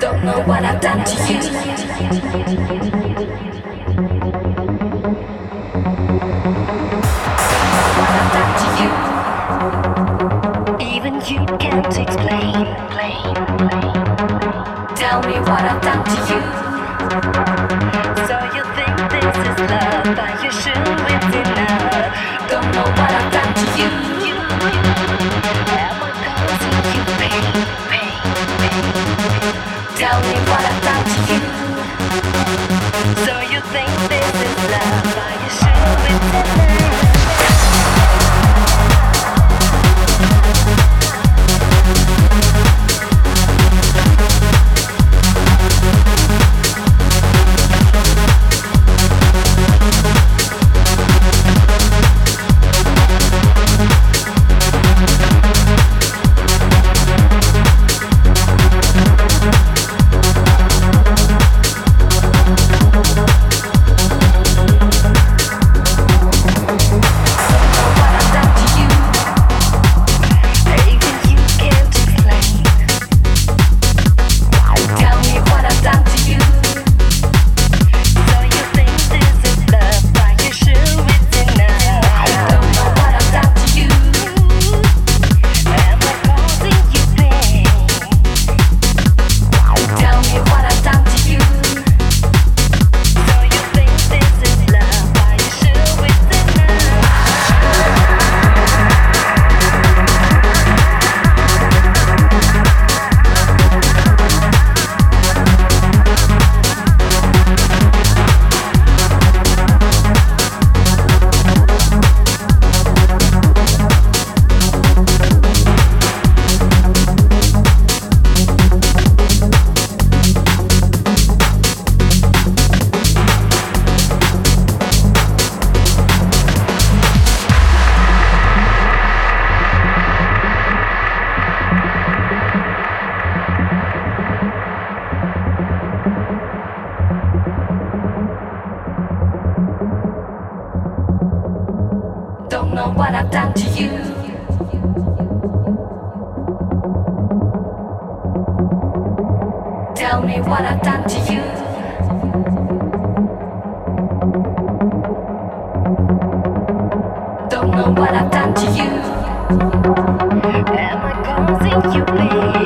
Don't know what I've done to you. What I've done to you. Even you can't explain. Tell me what I've done to you. tell me what I know what I've done to you. Tell me what I've done to you. Don't know what I've done to you. Am I causing you pain?